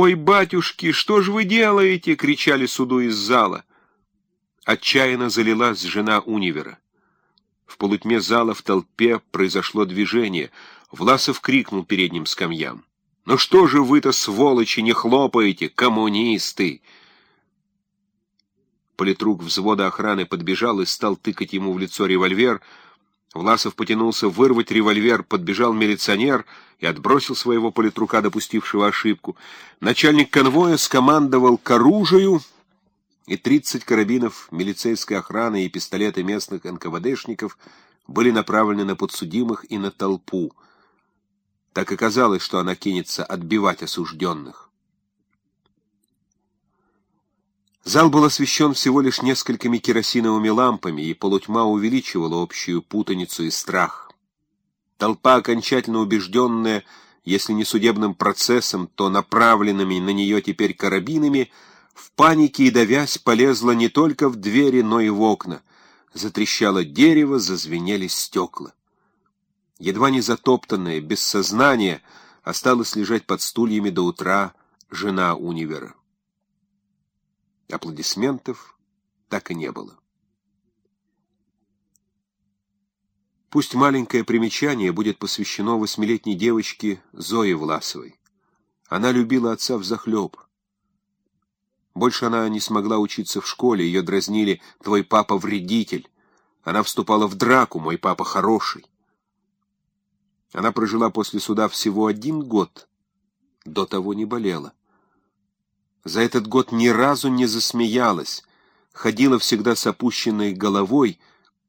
«Ой, батюшки, что ж вы делаете?» — кричали суду из зала. Отчаянно залилась жена универа. В полутьме зала в толпе произошло движение. Власов крикнул передним скамьям. «Ну что же вы-то, сволочи, не хлопаете, коммунисты?» Политрук взвода охраны подбежал и стал тыкать ему в лицо револьвер. Власов потянулся вырвать револьвер, подбежал милиционер и отбросил своего политрука, допустившего ошибку. Начальник конвоя скомандовал к оружию, и 30 карабинов милицейской охраны и пистолеты местных НКВДшников были направлены на подсудимых и на толпу. Так оказалось, что она кинется отбивать осужденных. Зал был освещен всего лишь несколькими керосиновыми лампами, и полутьма увеличивала общую путаницу и страх. Толпа, окончательно убежденная, если не судебным процессом, то направленными на нее теперь карабинами, в панике и давясь полезла не только в двери, но и в окна. Затрещало дерево, зазвенели стекла. Едва не затоптанная, без сознания, осталась лежать под стульями до утра жена универа. Аплодисментов так и не было. Пусть маленькое примечание будет посвящено восьмилетней девочке Зое Власовой. Она любила отца взахлеб. Больше она не смогла учиться в школе, ее дразнили «твой папа вредитель». Она вступала в драку «мой папа хороший». Она прожила после суда всего один год, до того не болела. За этот год ни разу не засмеялась, ходила всегда с опущенной головой,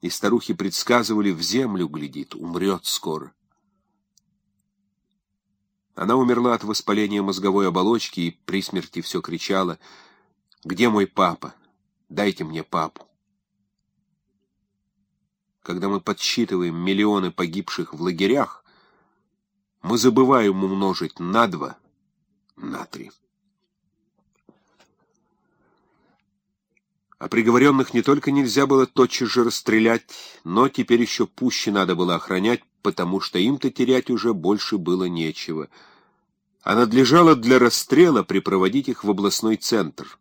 и старухи предсказывали, в землю глядит, умрет скоро. Она умерла от воспаления мозговой оболочки и при смерти все кричала «Где мой папа? Дайте мне папу». Когда мы подсчитываем миллионы погибших в лагерях, мы забываем умножить на два, на три. А приговоренных не только нельзя было тотчас же расстрелять, но теперь еще пуще надо было охранять, потому что им-то терять уже больше было нечего. А надлежало для расстрела припроводить их в областной центр.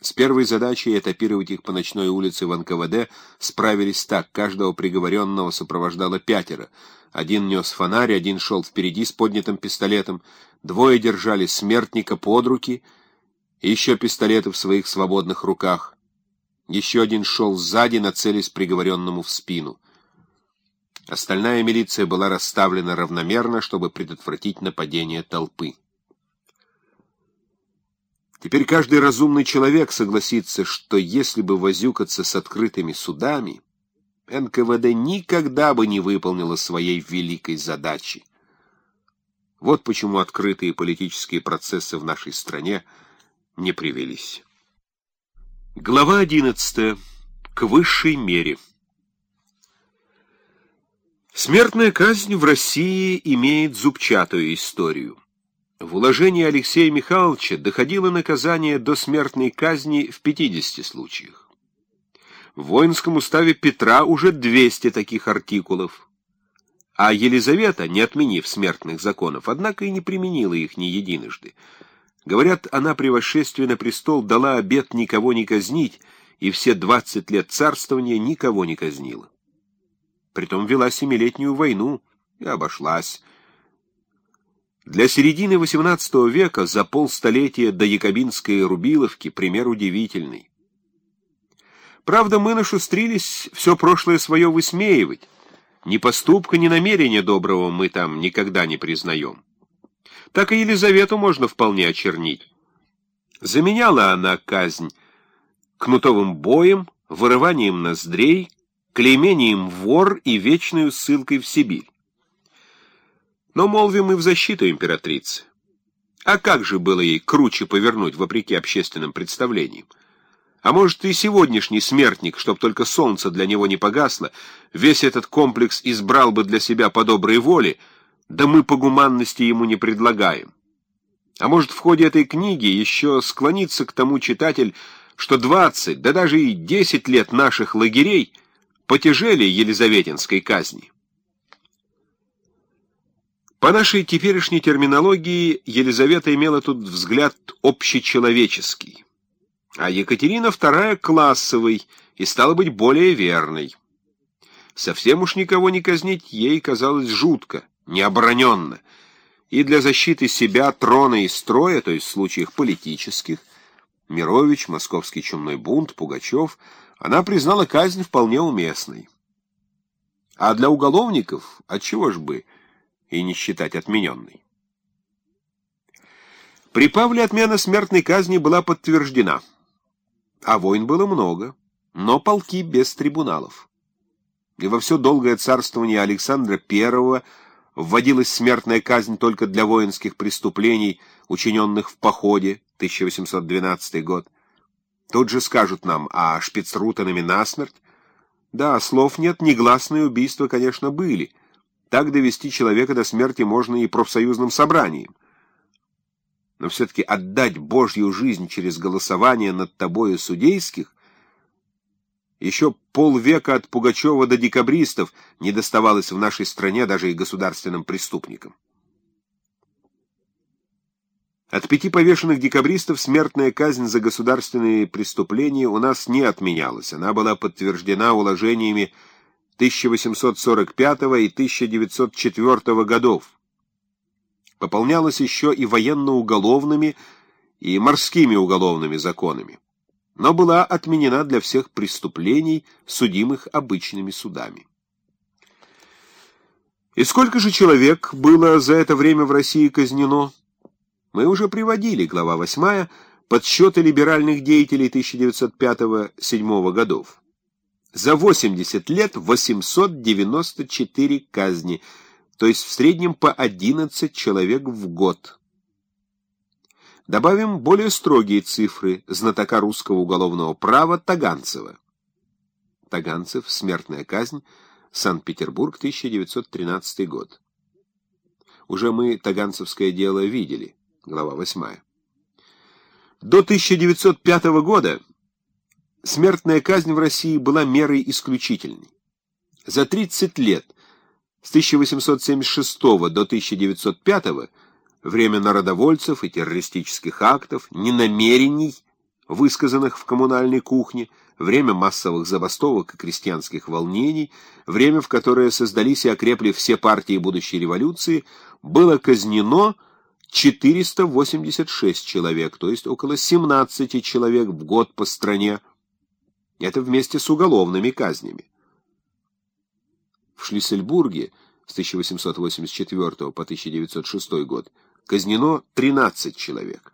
С первой задачей этапировать их по ночной улице в НКВД справились так. Каждого приговоренного сопровождало пятеро. Один нес фонарь, один шел впереди с поднятым пистолетом, двое держали смертника под руки — еще пистолеты в своих свободных руках. Еще один шел сзади, нацелясь приговоренному в спину. Остальная милиция была расставлена равномерно, чтобы предотвратить нападение толпы. Теперь каждый разумный человек согласится, что если бы возюкаться с открытыми судами, НКВД никогда бы не выполнила своей великой задачи. Вот почему открытые политические процессы в нашей стране – не привелись. Глава 11. К высшей мере. Смертная казнь в России имеет зубчатую историю. В уложении Алексея Михайловича доходило наказание до смертной казни в 50 случаях. В воинском уставе Петра уже 200 таких артикулов. А Елизавета, не отменив смертных законов, однако и не применила их ни единожды. Говорят, она при восшествии на престол дала обет никого не казнить, и все двадцать лет царствования никого не казнила. Притом вела семилетнюю войну и обошлась. Для середины XVIII века за полстолетия до Якобинской Рубиловки пример удивительный. Правда, мы нашустрились все прошлое свое высмеивать. Ни поступка, ни намерения доброго мы там никогда не признаем так и Елизавету можно вполне очернить. Заменяла она казнь кнутовым боем, вырыванием ноздрей, клеймением вор и вечной ссылкой в Сибирь. Но молвим и в защиту императрицы. А как же было ей круче повернуть, вопреки общественным представлениям? А может, и сегодняшний смертник, чтоб только солнце для него не погасло, весь этот комплекс избрал бы для себя по доброй воле — да мы по гуманности ему не предлагаем. А может, в ходе этой книги еще склониться к тому читатель, что двадцать, да даже и десять лет наших лагерей потяжели Елизаветинской казни. По нашей теперешней терминологии Елизавета имела тут взгляд общечеловеческий, а Екатерина II — классовый и стала быть более верной. Совсем уж никого не казнить ей казалось жутко, необороненно, и для защиты себя, трона и строя, то есть в случаях политических, Мирович, Московский чумной бунт, Пугачев, она признала казнь вполне уместной. А для уголовников, отчего ж бы, и не считать отмененной. При Павле отмена смертной казни была подтверждена, а войн было много, но полки без трибуналов. И во все долгое царствование Александра I вводилась смертная казнь только для воинских преступлений, учиненных в походе, 1812 год. Тут же скажут нам, а шпицрутанами насмерть? Да, слов нет, негласные убийства, конечно, были — так довести человека до смерти можно и профсоюзным собранием. Но все-таки отдать Божью жизнь через голосование над тобою судейских еще полвека от Пугачева до декабристов не доставалось в нашей стране даже и государственным преступникам. От пяти повешенных декабристов смертная казнь за государственные преступления у нас не отменялась. Она была подтверждена уложениями 1845 и 1904 годов. Пополнялось еще и военно-уголовными и морскими уголовными законами, но была отменена для всех преступлений, судимых обычными судами. И сколько же человек было за это время в России казнено? Мы уже приводили, глава 8, подсчеты либеральных деятелей 1905-1907 годов. За 80 лет 894 казни, то есть в среднем по 11 человек в год. Добавим более строгие цифры знатока русского уголовного права Таганцева. Таганцев, смертная казнь, Санкт-Петербург, 1913 год. Уже мы Таганцевское дело видели, глава 8. До 1905 года смертная казнь в России была мерой исключительной. За 30 лет, с 1876 до 1905, время народовольцев и террористических актов, ненамерений, высказанных в коммунальной кухне, время массовых забастовок и крестьянских волнений, время, в которое создались и окрепли все партии будущей революции, было казнено 486 человек, то есть около 17 человек в год по стране, это вместе с уголовными казнями. В Шлиссельбурге с 1884 по 1906 год казнено 13 человек.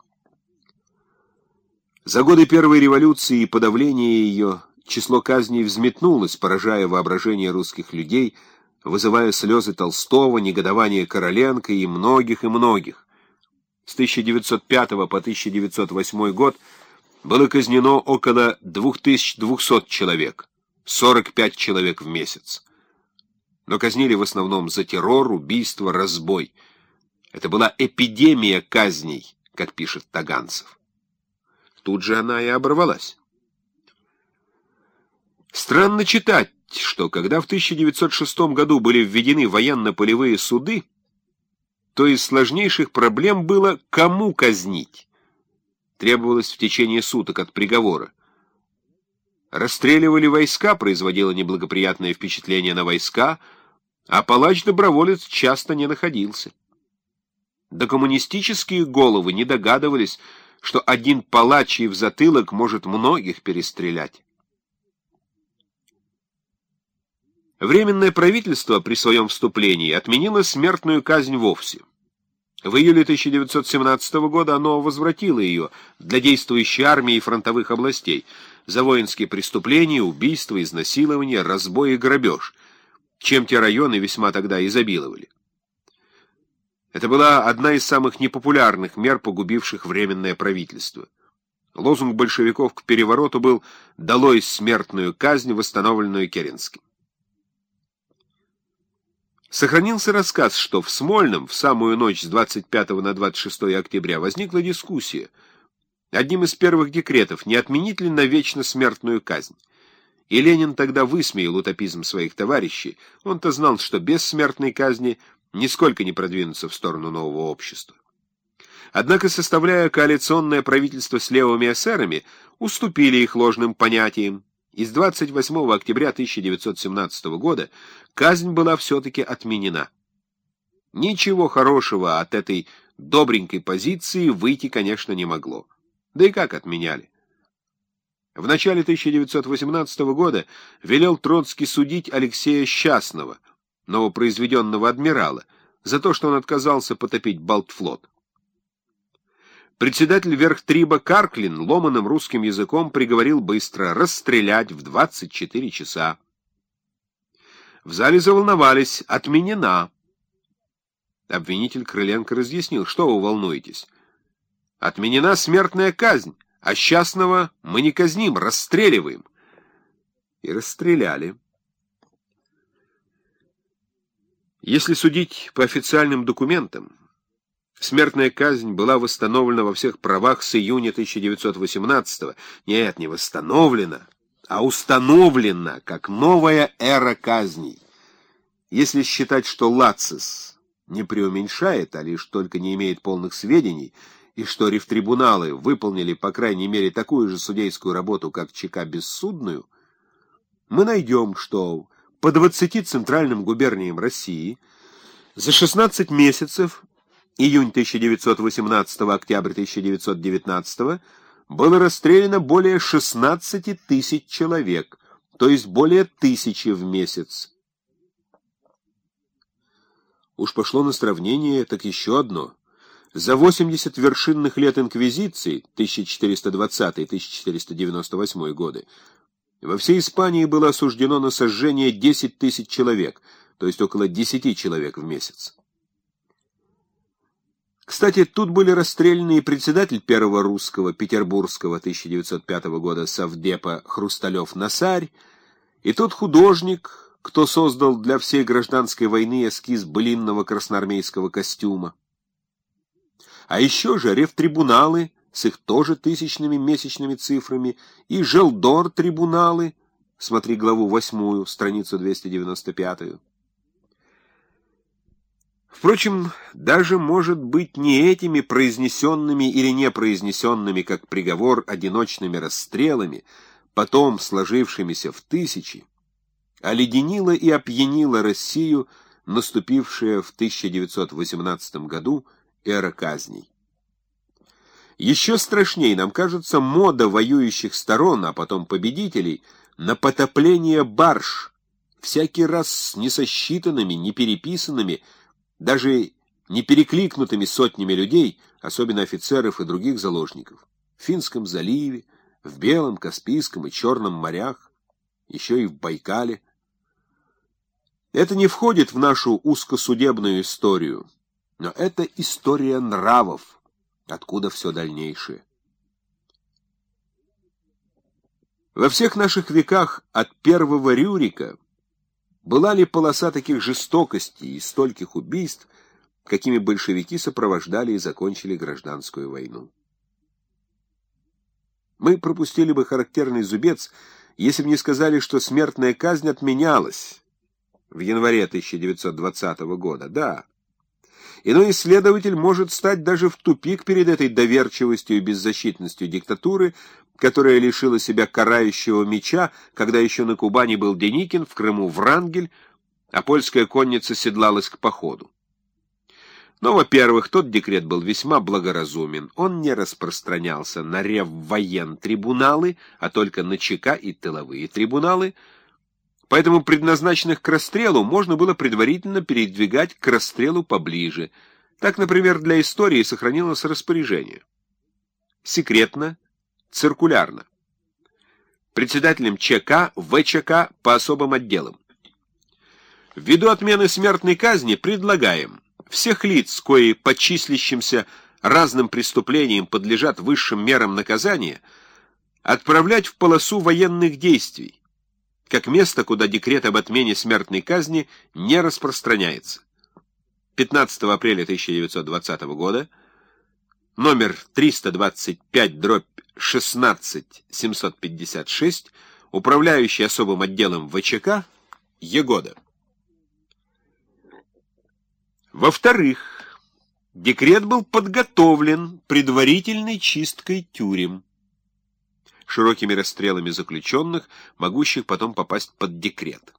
За годы Первой революции и подавления ее число казней взметнулось, поражая воображение русских людей, вызывая слезы Толстого, негодование Короленко и многих и многих. С 1905 по 1908 год было казнено около 2200 человек, 45 человек в месяц. Но казнили в основном за террор, убийство, разбой. Это была эпидемия казней, как пишет Таганцев. Тут же она и оборвалась. Странно читать, что когда в 1906 году были введены военно-полевые суды, то из сложнейших проблем было, кому казнить требовалось в течение суток от приговора. Расстреливали войска, производило неблагоприятное впечатление на войска, а палач-доброволец часто не находился. Да коммунистические головы не догадывались, что один палач в затылок может многих перестрелять. Временное правительство при своем вступлении отменило смертную казнь вовсе. В июле 1917 года оно возвратило ее для действующей армии и фронтовых областей за воинские преступления, убийства, изнасилования, разбой и грабеж, чем те районы весьма тогда изобиловали. Это была одна из самых непопулярных мер, погубивших Временное правительство. Лозунг большевиков к перевороту был «Долой смертную казнь, восстановленную Керенским». Сохранился рассказ, что в Смольном в самую ночь с 25 на 26 октября возникла дискуссия. Одним из первых декретов не отменить ли навечно смертную казнь. И Ленин тогда высмеял утопизм своих товарищей. Он-то знал, что без смертной казни нисколько не продвинуться в сторону нового общества. Однако, составляя коалиционное правительство с левыми эсерами, уступили их ложным понятиям, и с 28 октября 1917 года казнь была все-таки отменена. Ничего хорошего от этой добренькой позиции выйти, конечно, не могло. Да и как отменяли? В начале 1918 года велел Троцкий судить Алексея Счастного, новопроизведенного адмирала, за то, что он отказался потопить Балтфлот. Председатель Верхтриба Карклин ломаным русским языком приговорил быстро расстрелять в 24 часа. В зале заволновались. Отменена. Обвинитель Крыленко разъяснил. Что вы волнуетесь? Отменена смертная казнь, а счастного мы не казним, расстреливаем. И расстреляли. Если судить по официальным документам, Смертная казнь была восстановлена во всех правах с июня 1918 -го. Нет, не восстановлена, а установлена как новая эра казней. Если считать, что Лацис не преуменьшает, а лишь только не имеет полных сведений, и что рефтрибуналы выполнили, по крайней мере, такую же судейскую работу, как ЧК бессудную, мы найдем, что по 20 центральным губерниям России за 16 месяцев июнь 1918 октябрь 1919 было расстреляно более 16 тысяч человек, то есть более тысячи в месяц. Уж пошло на сравнение, так еще одно. За 80 вершинных лет инквизиции 1420-1498 годы во всей Испании было осуждено на сожжение 10 тысяч человек, то есть около 10 человек в месяц. Кстати, тут были расстреляны и председатель первого русского петербургского 1905 года совдепа Хрусталев-Насарь, и тот художник, кто создал для всей гражданской войны эскиз былинного красноармейского костюма. А еще же рефтрибуналы с их тоже тысячными месячными цифрами и желдор-трибуналы, смотри главу восьмую, страницу 295 Впрочем, даже, может быть, не этими произнесенными или не произнесенными, как приговор, одиночными расстрелами, потом сложившимися в тысячи, оледенила и опьянила Россию, наступившая в 1918 году эра казней. Еще страшнее нам кажется мода воюющих сторон, а потом победителей, на потопление барж, всякий раз с несосчитанными, непереписанными, даже не перекликнутыми сотнями людей, особенно офицеров и других заложников, в Финском заливе, в Белом, Каспийском и Черном морях, еще и в Байкале. Это не входит в нашу узкосудебную историю, но это история нравов, откуда все дальнейшее. Во всех наших веках от первого Рюрика была ли полоса таких жестокостей и стольких убийств, какими большевики сопровождали и закончили гражданскую войну? Мы пропустили бы характерный зубец, если бы не сказали, что смертная казнь отменялась в январе 1920 года. Да, Иной исследователь может стать даже в тупик перед этой доверчивостью и беззащитностью диктатуры, которая лишила себя карающего меча, когда еще на Кубани был Деникин, в Крыму Врангель, а польская конница седлалась к походу. Но, во-первых, тот декрет был весьма благоразумен. Он не распространялся на реввоен-трибуналы, а только на ЧК и тыловые трибуналы — Поэтому предназначенных к расстрелу можно было предварительно передвигать к расстрелу поближе. Так, например, для истории сохранилось распоряжение. Секретно, циркулярно. Председателем ЧК, ВЧК по особым отделам. Ввиду отмены смертной казни предлагаем всех лиц, кои по числящимся разным преступлениям подлежат высшим мерам наказания, отправлять в полосу военных действий, как место, куда декрет об отмене смертной казни не распространяется. 15 апреля 1920 года, номер 325, дробь 16 756, управляющий особым отделом ВЧК, Егода. Во-вторых, декрет был подготовлен предварительной чисткой тюрем, широкими расстрелами заключенных, могущих потом попасть под декрет.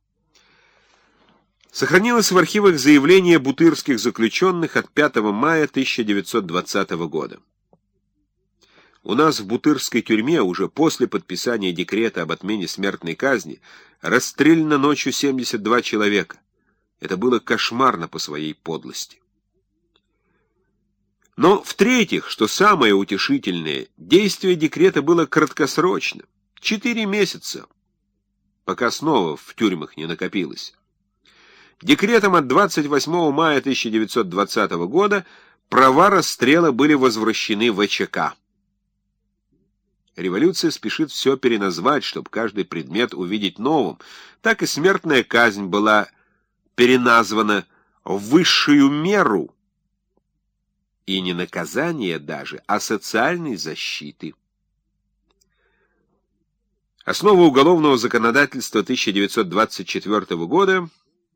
Сохранилось в архивах заявление бутырских заключенных от 5 мая 1920 года. У нас в Бутырской тюрьме уже после подписания декрета об отмене смертной казни расстреляно ночью 72 человека. Это было кошмарно по своей подлости. Но, в-третьих, что самое утешительное, действие декрета было краткосрочно, четыре месяца, пока снова в тюрьмах не накопилось. Декретом от 28 мая 1920 года права расстрела были возвращены в ВЧК. Революция спешит все переназвать, чтобы каждый предмет увидеть новым. Так и смертная казнь была переназвана в высшую меру. И не наказание даже, а социальной защиты. Основы уголовного законодательства 1924 года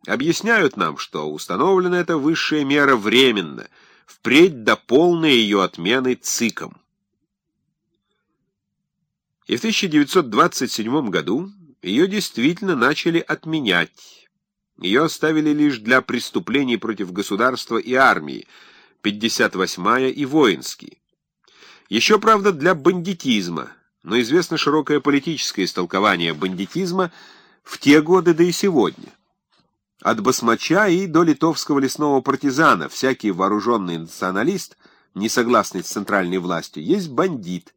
объясняют нам, что установлена эта высшая мера временно, впредь до полной ее отмены ЦИКом. И в 1927 году ее действительно начали отменять. Ее оставили лишь для преступлений против государства и армии, 58-я и воинские. Еще, правда, для бандитизма, но известно широкое политическое истолкование бандитизма в те годы, да и сегодня. От басмача и до литовского лесного партизана всякий вооруженный националист, не согласный с центральной властью, есть бандит –